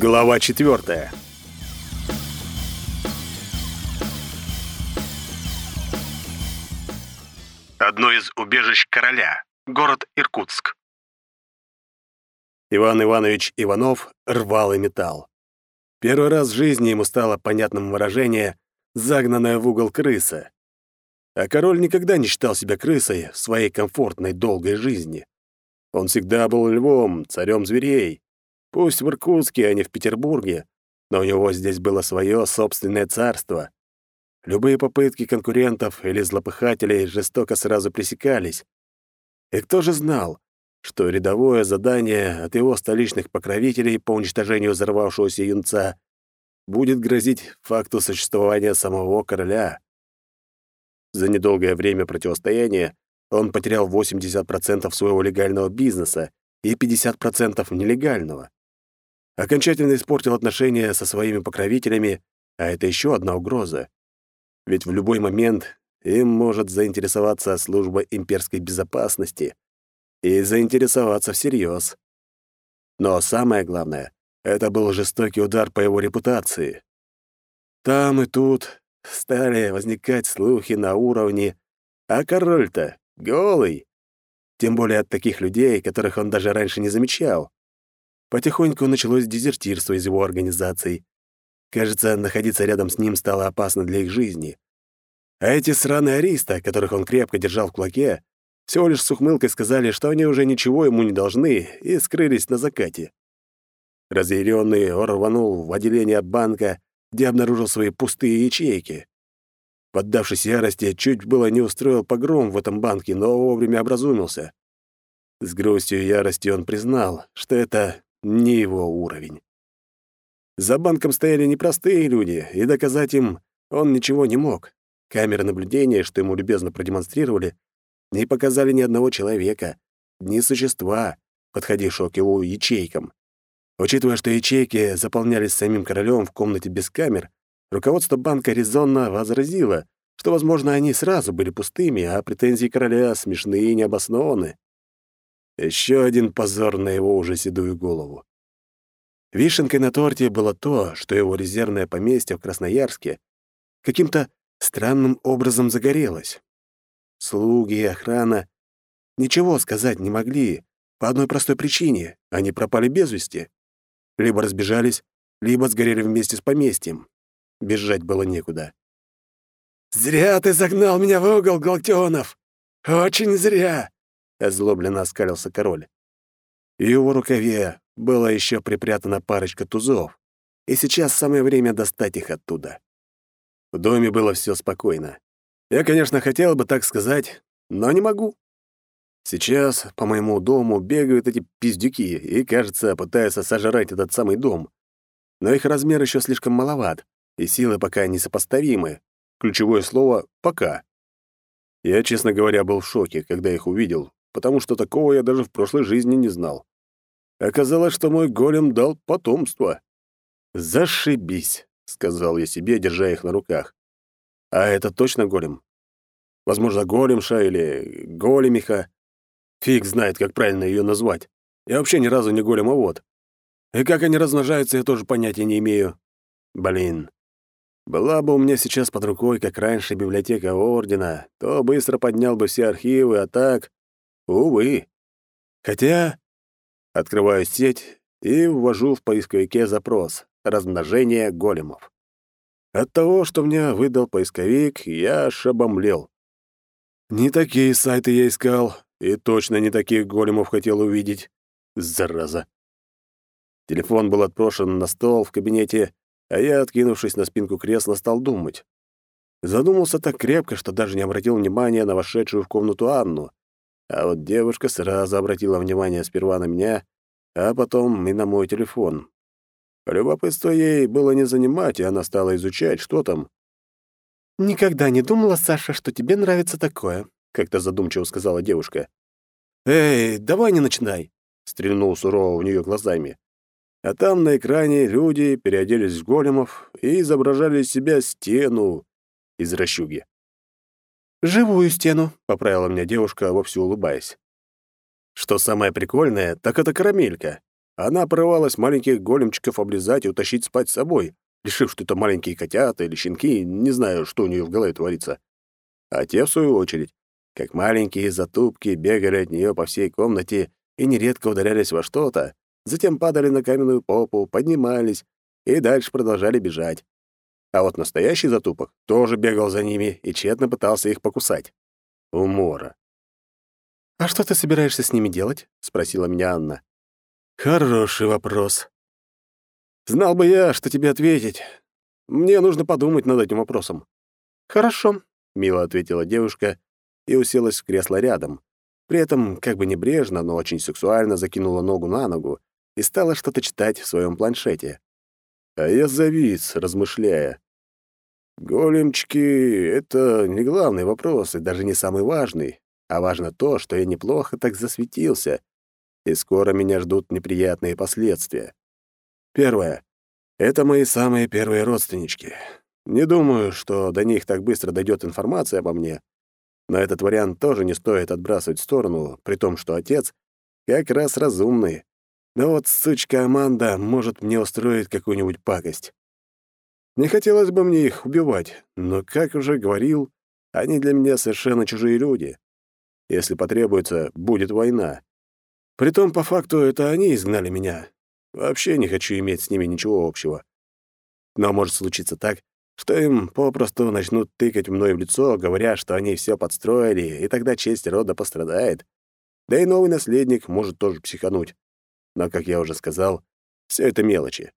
Глава 4. Одно из убежищ короля. Город Иркутск. Иван Иванович Иванов рвал и металл. Первый раз в жизни ему стало понятным выражение «загнанная в угол крыса». А король никогда не считал себя крысой в своей комфортной долгой жизни. Он всегда был львом, царем зверей. Пусть в Иркутске, а не в Петербурге, но у него здесь было свое собственное царство. Любые попытки конкурентов или злопыхателей жестоко сразу пресекались. И кто же знал, что рядовое задание от его столичных покровителей по уничтожению взорвавшегося юнца будет грозить факту существования самого короля? За недолгое время противостояния он потерял 80% своего легального бизнеса и 50% нелегального окончательно испортил отношения со своими покровителями, а это еще одна угроза. Ведь в любой момент им может заинтересоваться служба имперской безопасности и заинтересоваться всерьез. Но самое главное, это был жестокий удар по его репутации. Там и тут стали возникать слухи на уровне «А король-то голый!» Тем более от таких людей, которых он даже раньше не замечал. Потихоньку началось дезертирство из его организации. Кажется, находиться рядом с ним стало опасно для их жизни. А эти сраные ариста, которых он крепко держал в кулаке, всего лишь с ухмылкой сказали, что они уже ничего ему не должны, и скрылись на закате. Разъярённый он рванул в отделение банка, где обнаружил свои пустые ячейки. Поддавшись ярости, чуть было не устроил погром в этом банке, но вовремя образумился. С грустью и яростью он признал, что это не его уровень. За банком стояли непростые люди, и доказать им он ничего не мог. Камеры наблюдения, что ему любезно продемонстрировали, не показали ни одного человека, ни существа, подходившего к его ячейкам. Учитывая, что ячейки заполнялись самим королем в комнате без камер, руководство банка резонно возразило, что, возможно, они сразу были пустыми, а претензии короля смешные и необоснованы. Еще один позор на его уже седую голову. Вишенкой на торте было то, что его резервное поместье в Красноярске каким-то странным образом загорелось. Слуги и охрана ничего сказать не могли по одной простой причине — они пропали без вести. Либо разбежались, либо сгорели вместе с поместьем. Бежать было некуда. «Зря ты загнал меня в угол, Галтенов! Очень зря!» — озлобленно оскалился король. В его рукаве было еще припрятана парочка тузов, и сейчас самое время достать их оттуда. В доме было все спокойно. Я, конечно, хотел бы так сказать, но не могу. Сейчас по моему дому бегают эти пиздюки и, кажется, пытаются сожрать этот самый дом. Но их размер еще слишком маловат, и силы пока несопоставимы. Ключевое слово «пока». Я, честно говоря, был в шоке, когда их увидел, потому что такого я даже в прошлой жизни не знал. Оказалось, что мой голем дал потомство. «Зашибись», — сказал я себе, держа их на руках. «А это точно голем? Возможно, големша или големиха. Фиг знает, как правильно ее назвать. Я вообще ни разу не голем, а вот. И как они размножаются, я тоже понятия не имею. Блин, была бы у меня сейчас под рукой, как раньше, библиотека Ордена, то быстро поднял бы все архивы, а так... Увы. Хотя... Открываю сеть и ввожу в поисковике запрос «Размножение големов». От того, что мне выдал поисковик, я шабомлел. Не такие сайты я искал, и точно не таких големов хотел увидеть. Зараза. Телефон был отброшен на стол в кабинете, а я, откинувшись на спинку кресла, стал думать. Задумался так крепко, что даже не обратил внимания на вошедшую в комнату Анну, а вот девушка сразу обратила внимание сперва на меня, а потом и на мой телефон. Любопытство ей было не занимать, и она стала изучать, что там. «Никогда не думала, Саша, что тебе нравится такое», — как-то задумчиво сказала девушка. «Эй, давай не начинай», — стрельнул сурово в нее глазами. А там на экране люди переоделись в големов и изображали из себя стену из расчуги. «Живую стену», — поправила меня девушка, вовсю улыбаясь. Что самое прикольное, так это карамелька. Она порывалась маленьких големчиков облизать и утащить спать с собой, решив, что это маленькие котята или щенки, не знаю, что у нее в голове творится. А те, в свою очередь, как маленькие затупки, бегали от нее по всей комнате и нередко ударялись во что-то, затем падали на каменную попу, поднимались и дальше продолжали бежать а вот настоящий затупок тоже бегал за ними и тщетно пытался их покусать. Умора. «А что ты собираешься с ними делать?» — спросила меня Анна. «Хороший вопрос. Знал бы я, что тебе ответить. Мне нужно подумать над этим вопросом». «Хорошо», — мило ответила девушка и уселась в кресло рядом. При этом, как бы небрежно, но очень сексуально закинула ногу на ногу и стала что-то читать в своем планшете а я завис, размышляя. Големчики — это не главный вопрос и даже не самый важный, а важно то, что я неплохо так засветился, и скоро меня ждут неприятные последствия. Первое. Это мои самые первые родственнички. Не думаю, что до них так быстро дойдет информация обо мне, но этот вариант тоже не стоит отбрасывать в сторону, при том, что отец как раз разумный, но вот сучка Аманда может мне устроить какую-нибудь пакость. Не хотелось бы мне их убивать, но, как уже говорил, они для меня совершенно чужие люди. Если потребуется, будет война. Притом, по факту, это они изгнали меня. Вообще не хочу иметь с ними ничего общего. Но может случиться так, что им попросту начнут тыкать мной в лицо, говоря, что они все подстроили, и тогда честь рода пострадает. Да и новый наследник может тоже психануть но, как я уже сказал, все это мелочи.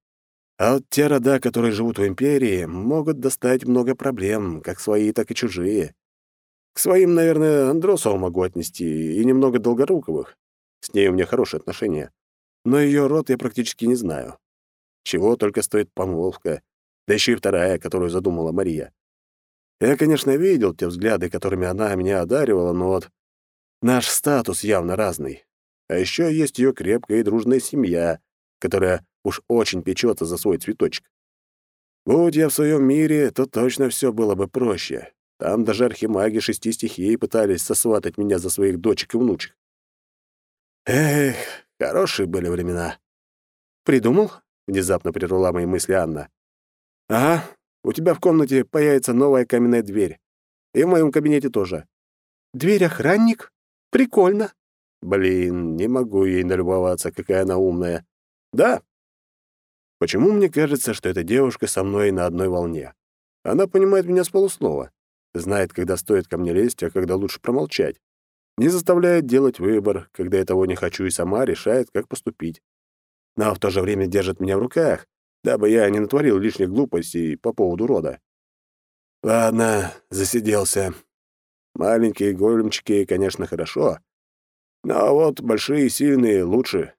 А вот те рода, которые живут в империи, могут достать много проблем, как свои, так и чужие. К своим, наверное, Андросова могу отнести, и немного Долгоруковых. С ней у меня хорошие отношения. Но ее род я практически не знаю. Чего только стоит помолвка, да еще и вторая, которую задумала Мария. Я, конечно, видел те взгляды, которыми она меня одаривала, но вот наш статус явно разный. А еще есть ее крепкая и дружная семья, которая уж очень печется за свой цветочек. Будь я в своем мире, то точно все было бы проще. Там даже архимаги шести стихий пытались сосватать меня за своих дочек и внучек. Эх, хорошие были времена. «Придумал?» — внезапно прервала мои мысли Анна. «Ага, у тебя в комнате появится новая каменная дверь. И в моем кабинете тоже». «Дверь-охранник? Прикольно!» Блин, не могу ей налюбоваться, какая она умная. Да. Почему мне кажется, что эта девушка со мной на одной волне? Она понимает меня с полуслова, знает, когда стоит ко мне лезть, а когда лучше промолчать. Не заставляет делать выбор, когда я того не хочу, и сама решает, как поступить. Но в то же время держит меня в руках, дабы я не натворил лишних глупостей по поводу рода. Ладно, засиделся. Маленькие големчики, конечно, хорошо, а вот большие и сильные лучше.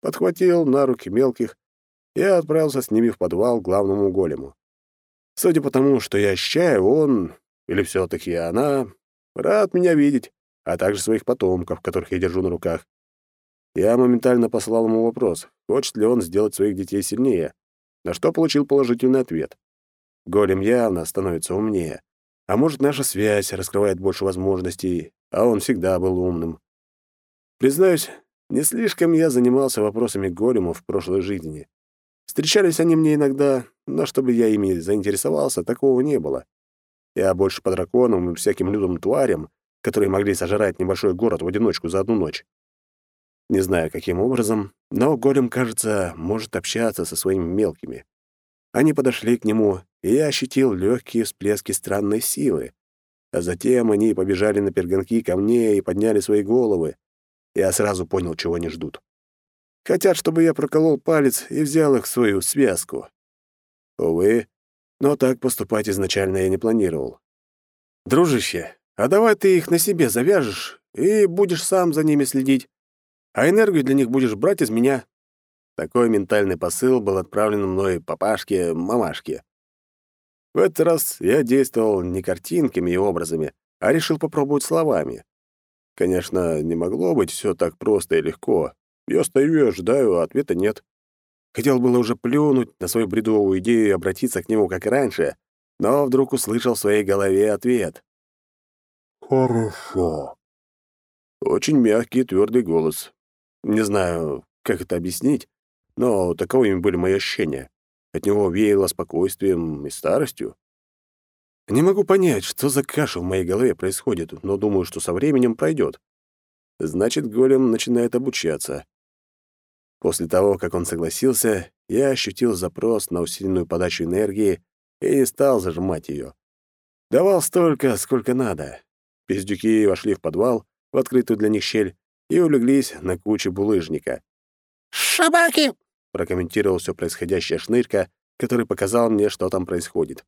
Подхватил на руки мелких и отправился с ними в подвал к главному голему. Судя по тому, что я ощущаю, он, или все таки она, рад меня видеть, а также своих потомков, которых я держу на руках. Я моментально послал ему вопрос, хочет ли он сделать своих детей сильнее, на что получил положительный ответ. Голем явно становится умнее. А может, наша связь раскрывает больше возможностей, а он всегда был умным. Признаюсь, не слишком я занимался вопросами голема в прошлой жизни. Встречались они мне иногда, но чтобы я ими заинтересовался, такого не было. Я больше по драконам и всяким людям тварям, которые могли сожрать небольшой город в одиночку за одну ночь. Не знаю, каким образом, но голем, кажется, может общаться со своими мелкими. Они подошли к нему, и я ощутил легкие всплески странной силы. А затем они побежали на перегонки ко мне и подняли свои головы. Я сразу понял, чего они ждут. Хотят, чтобы я проколол палец и взял их в свою связку. Увы, но так поступать изначально я не планировал. «Дружище, а давай ты их на себе завяжешь и будешь сам за ними следить, а энергию для них будешь брать из меня». Такой ментальный посыл был отправлен мной папашке-мамашке. В этот раз я действовал не картинками и образами, а решил попробовать словами. Конечно, не могло быть все так просто и легко. Я стою и ожидаю, а ответа нет. Хотел было уже плюнуть на свою бредовую идею и обратиться к нему, как и раньше, но вдруг услышал в своей голове ответ. «Хорошо». Очень мягкий и твердый голос. Не знаю, как это объяснить, но таковыми были мои ощущения. От него веяло спокойствием и старостью. Не могу понять, что за каша в моей голове происходит, но думаю, что со временем пройдет. Значит, голем начинает обучаться. После того, как он согласился, я ощутил запрос на усиленную подачу энергии и не стал зажимать ее. Давал столько, сколько надо. Пиздюки вошли в подвал, в открытую для них щель, и улеглись на куче булыжника. «Шабаки!» — прокомментировал все происходящее шнырька, который показал мне, что там происходит.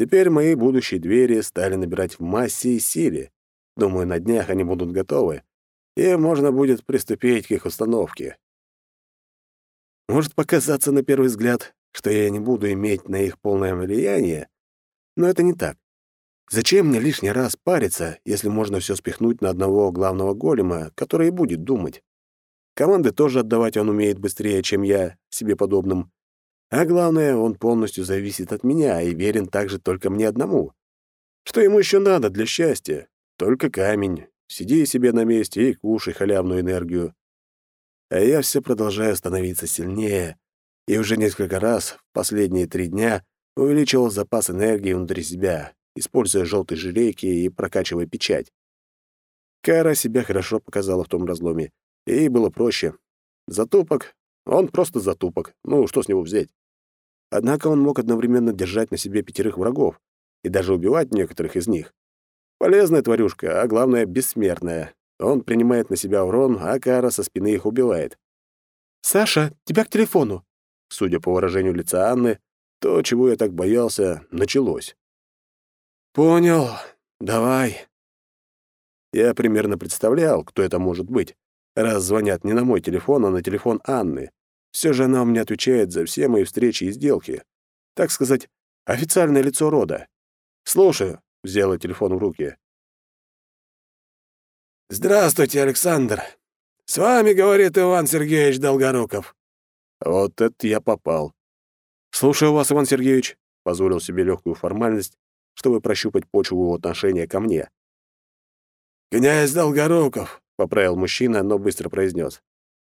Теперь мои будущие двери стали набирать в массе и силе. Думаю, на днях они будут готовы, и можно будет приступить к их установке. Может показаться на первый взгляд, что я не буду иметь на их полное влияние, но это не так. Зачем мне лишний раз париться, если можно все спихнуть на одного главного голема, который и будет думать? Команды тоже отдавать он умеет быстрее, чем я, себе подобным. А главное, он полностью зависит от меня и верен также только мне одному. Что ему еще надо для счастья? Только камень. Сиди себе на месте и кушай халявную энергию. А я все продолжаю становиться сильнее, и уже несколько раз в последние три дня увеличивал запас энергии внутри себя, используя желтые жирейки и прокачивая печать. Кара себя хорошо показала в том разломе, и ей было проще. Затупок? Он просто затупок. Ну, что с него взять? Однако он мог одновременно держать на себе пятерых врагов и даже убивать некоторых из них. Полезная тварюшка, а главное, бессмертная. Он принимает на себя урон, а Кара со спины их убивает. «Саша, тебя к телефону!» Судя по выражению лица Анны, то, чего я так боялся, началось. «Понял. Давай». Я примерно представлял, кто это может быть, раз звонят не на мой телефон, а на телефон Анны. Все же она у меня отвечает за все мои встречи и сделки. Так сказать, официальное лицо рода. «Слушаю», — взяла телефон в руки. «Здравствуйте, Александр. С вами, — говорит Иван Сергеевич Долгоруков». Вот это я попал. «Слушаю вас, Иван Сергеевич», — позволил себе легкую формальность, чтобы прощупать почву его отношения ко мне. «Князь Долгоруков», — поправил мужчина, но быстро произнес.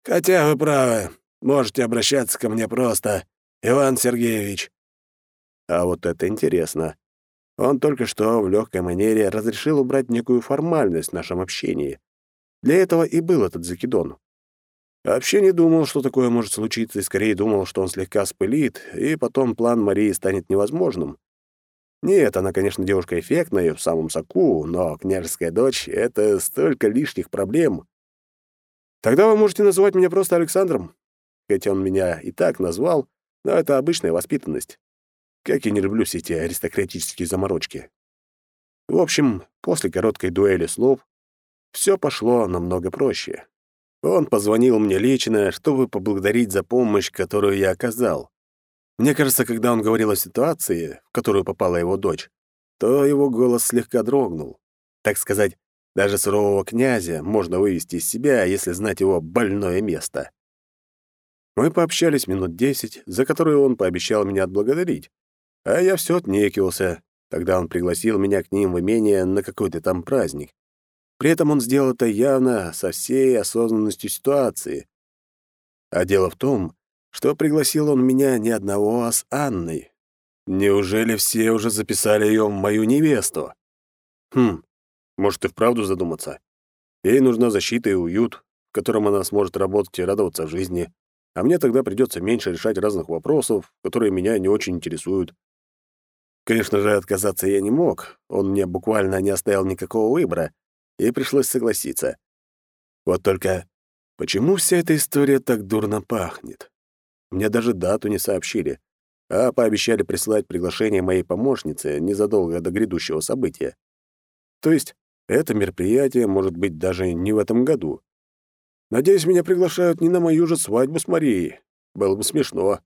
«Хотя вы правы, Можете обращаться ко мне просто, Иван Сергеевич». А вот это интересно. Он только что в легкой манере разрешил убрать некую формальность в нашем общении. Для этого и был этот закидон. Вообще не думал, что такое может случиться, и скорее думал, что он слегка спылит, и потом план Марии станет невозможным. Нет, она, конечно, девушка эффектная в самом соку, но княжеская дочь — это столько лишних проблем. Тогда вы можете называть меня просто Александром хоть он меня и так назвал, но это обычная воспитанность. Как я не люблю все эти аристократические заморочки. В общем, после короткой дуэли слов все пошло намного проще. Он позвонил мне лично, чтобы поблагодарить за помощь, которую я оказал. Мне кажется, когда он говорил о ситуации, в которую попала его дочь, то его голос слегка дрогнул. Так сказать, даже сурового князя можно вывести из себя, если знать его больное место. Мы пообщались минут десять, за которую он пообещал меня отблагодарить. А я все отнекивался. Тогда он пригласил меня к ним в имение на какой-то там праздник. При этом он сделал это явно со всей осознанностью ситуации. А дело в том, что пригласил он меня не одного, а с Анной. Неужели все уже записали ее в мою невесту? Хм, может и вправду задуматься. Ей нужна защита и уют, в котором она сможет работать и радоваться жизни а мне тогда придется меньше решать разных вопросов, которые меня не очень интересуют. Конечно же, отказаться я не мог, он мне буквально не оставил никакого выбора, и пришлось согласиться. Вот только почему вся эта история так дурно пахнет? Мне даже дату не сообщили, а пообещали прислать приглашение моей помощнице незадолго до грядущего события. То есть это мероприятие может быть даже не в этом году. Надеюсь, меня приглашают не на мою же свадьбу с Марией. Было бы смешно.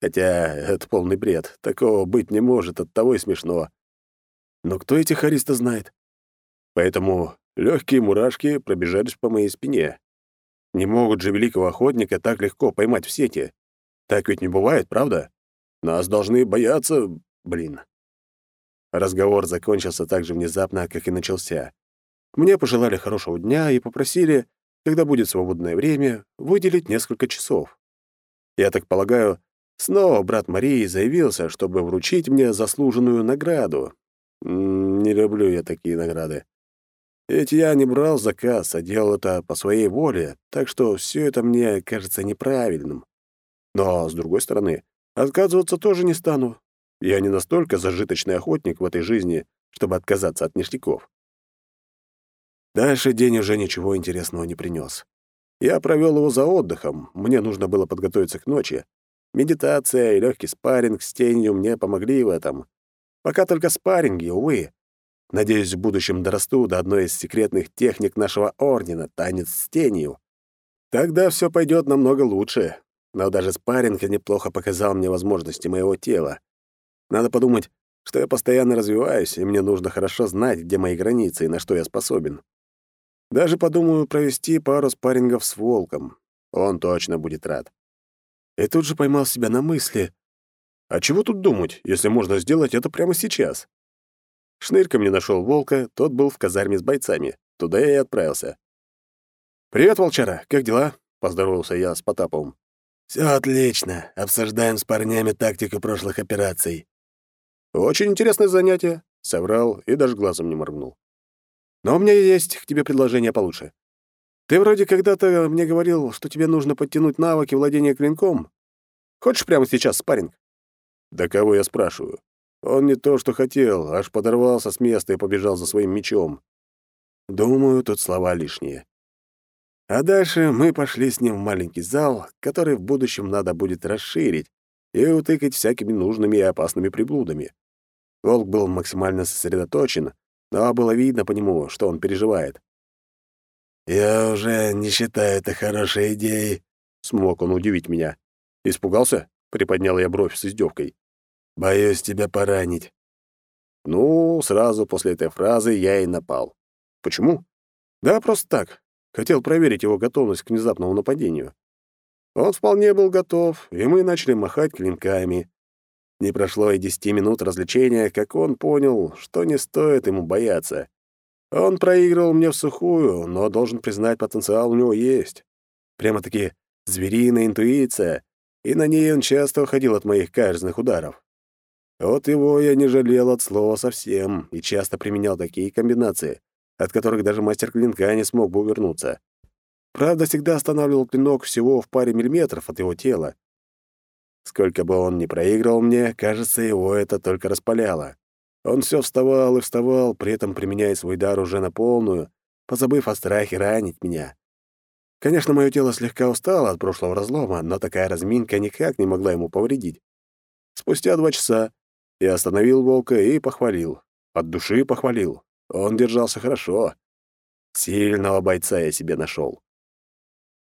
Хотя это полный бред. Такого быть не может, от того и смешно. Но кто этих хариста знает? Поэтому легкие мурашки пробежались по моей спине. Не могут же великого охотника так легко поймать в сети. Так ведь не бывает, правда? Нас должны бояться... Блин. Разговор закончился так же внезапно, как и начался. Мне пожелали хорошего дня и попросили когда будет свободное время, выделить несколько часов. Я так полагаю, снова брат Марии заявился, чтобы вручить мне заслуженную награду. Не люблю я такие награды. Ведь я не брал заказ, а делал это по своей воле, так что все это мне кажется неправильным. Но, с другой стороны, отказываться тоже не стану. Я не настолько зажиточный охотник в этой жизни, чтобы отказаться от ништяков. Дальше день уже ничего интересного не принес. Я провел его за отдыхом, мне нужно было подготовиться к ночи. Медитация и легкий спарринг с тенью мне помогли в этом. Пока только спарринги, увы. Надеюсь, в будущем дорасту до одной из секретных техник нашего ордена — танец с тенью. Тогда все пойдет намного лучше. Но даже спарринг неплохо показал мне возможности моего тела. Надо подумать, что я постоянно развиваюсь, и мне нужно хорошо знать, где мои границы и на что я способен. Даже подумаю провести пару спаррингов с волком. Он точно будет рад. И тут же поймал себя на мысли. А чего тут думать, если можно сделать это прямо сейчас? Шнырька мне нашел волка, тот был в казарме с бойцами. Туда я и отправился. «Привет, волчара, как дела?» — поздоровался я с Потаповым. «Все отлично. Обсуждаем с парнями тактику прошлых операций». «Очень интересное занятие», — соврал и даже глазом не моргнул. Но у меня есть к тебе предложение получше. Ты вроде когда-то мне говорил, что тебе нужно подтянуть навыки владения клинком. Хочешь прямо сейчас спарринг?» «Да кого я спрашиваю? Он не то, что хотел, аж подорвался с места и побежал за своим мечом. Думаю, тут слова лишние. А дальше мы пошли с ним в маленький зал, который в будущем надо будет расширить и утыкать всякими нужными и опасными приблудами. Волк был максимально сосредоточен, но было видно по нему, что он переживает. «Я уже не считаю это хорошей идеей», — смог он удивить меня. «Испугался?» — приподнял я бровь с издевкой. «Боюсь тебя поранить». Ну, сразу после этой фразы я и напал. Почему? Да, просто так. Хотел проверить его готовность к внезапному нападению. Он вполне был готов, и мы начали махать клинками. Не прошло и десяти минут развлечения, как он понял, что не стоит ему бояться. Он проигрывал мне в сухую, но, должен признать, потенциал у него есть. Прямо-таки звериная интуиция, и на ней он часто уходил от моих каверзных ударов. Вот его я не жалел от слова совсем и часто применял такие комбинации, от которых даже мастер клинка не смог бы увернуться. Правда, всегда останавливал клинок всего в паре миллиметров от его тела, Сколько бы он ни проигрывал мне, кажется, его это только распаляло. Он все вставал и вставал, при этом применяя свой дар уже на полную, позабыв о страхе ранить меня. Конечно, мое тело слегка устало от прошлого разлома, но такая разминка никак не могла ему повредить. Спустя два часа я остановил волка и похвалил. От души похвалил. Он держался хорошо. Сильного бойца я себе нашел.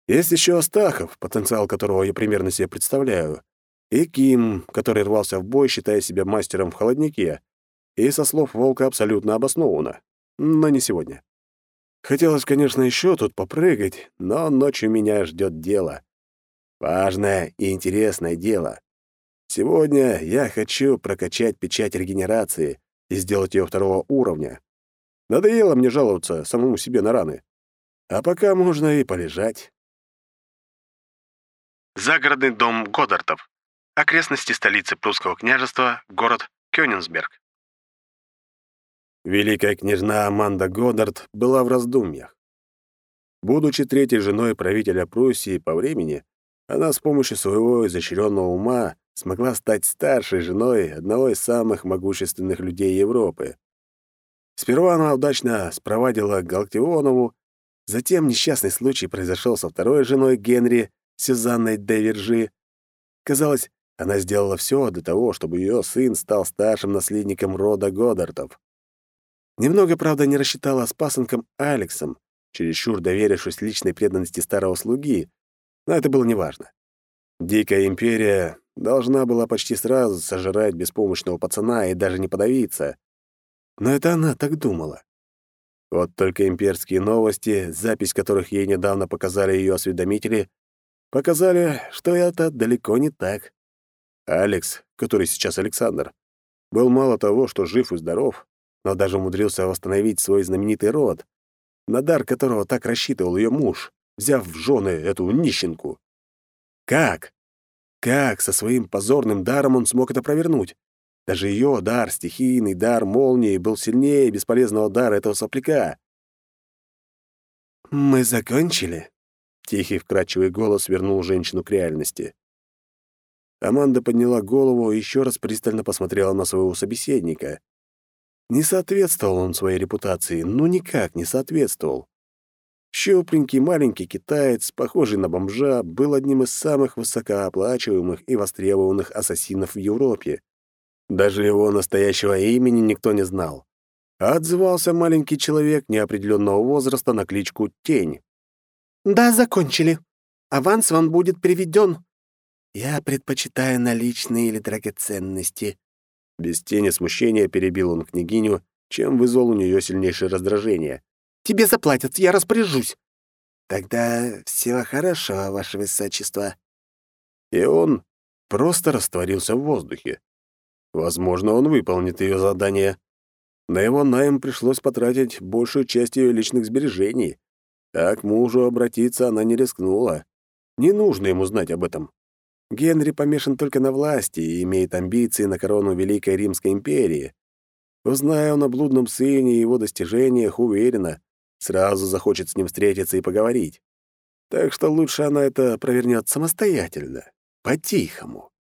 Есть еще Астахов, потенциал которого я примерно себе представляю, и Ким, который рвался в бой, считая себя мастером в холоднике, и, со слов Волка, абсолютно обоснованно. Но не сегодня. Хотелось, конечно, еще тут попрыгать, но ночью меня ждет дело. Важное и интересное дело. Сегодня я хочу прокачать печать регенерации и сделать ее второго уровня. Надоело мне жаловаться самому себе на раны. А пока можно и полежать. Загородный дом Годдартов. Окрестности столицы прусского княжества, город Кёнигсберг. Великая княжна Аманда Годдард была в раздумьях. Будучи третьей женой правителя Пруссии по времени, она с помощью своего изощренного ума смогла стать старшей женой одного из самых могущественных людей Европы. Сперва она удачно спровадила Галактионову, затем несчастный случай произошел со второй женой Генри, Сюзанной Девержи. Казалось, она сделала все для того, чтобы ее сын стал старшим наследником рода Годдартов. Немного, правда, не рассчитала с пасынком Алексом, чересчур доверившись личной преданности старого слуги, но это было неважно. Дикая империя должна была почти сразу сожрать беспомощного пацана и даже не подавиться. Но это она так думала. Вот только имперские новости, запись которых ей недавно показали ее осведомители, показали, что это далеко не так. Алекс, который сейчас Александр, был мало того, что жив и здоров, но даже умудрился восстановить свой знаменитый род, на дар которого так рассчитывал ее муж, взяв в жены эту нищенку. Как? Как со своим позорным даром он смог это провернуть? Даже ее дар, стихийный дар молнии, был сильнее бесполезного дара этого сопляка. «Мы закончили?» — тихий вкрадчивый голос вернул женщину к реальности. Аманда подняла голову и еще раз пристально посмотрела на своего собеседника. Не соответствовал он своей репутации, ну никак не соответствовал. Щупленький маленький китаец, похожий на бомжа, был одним из самых высокооплачиваемых и востребованных ассасинов в Европе. Даже его настоящего имени никто не знал. А отзывался маленький человек неопределенного возраста на кличку Тень. «Да, закончили. Аванс вам будет приведен», «Я предпочитаю наличные или драгоценности». Без тени смущения перебил он княгиню, чем вызвал у нее сильнейшее раздражение. «Тебе заплатят, я распоряжусь». «Тогда всего хорошего, ваше высочество». И он просто растворился в воздухе. Возможно, он выполнит ее задание. На его найм пришлось потратить большую часть ее личных сбережений, а к мужу обратиться она не рискнула. Не нужно ему знать об этом. Генри помешан только на власти и имеет амбиции на корону Великой Римской империи. Узная он о блудном сыне и его достижениях, уверена, сразу захочет с ним встретиться и поговорить. Так что лучше она это провернет самостоятельно, по-тихому.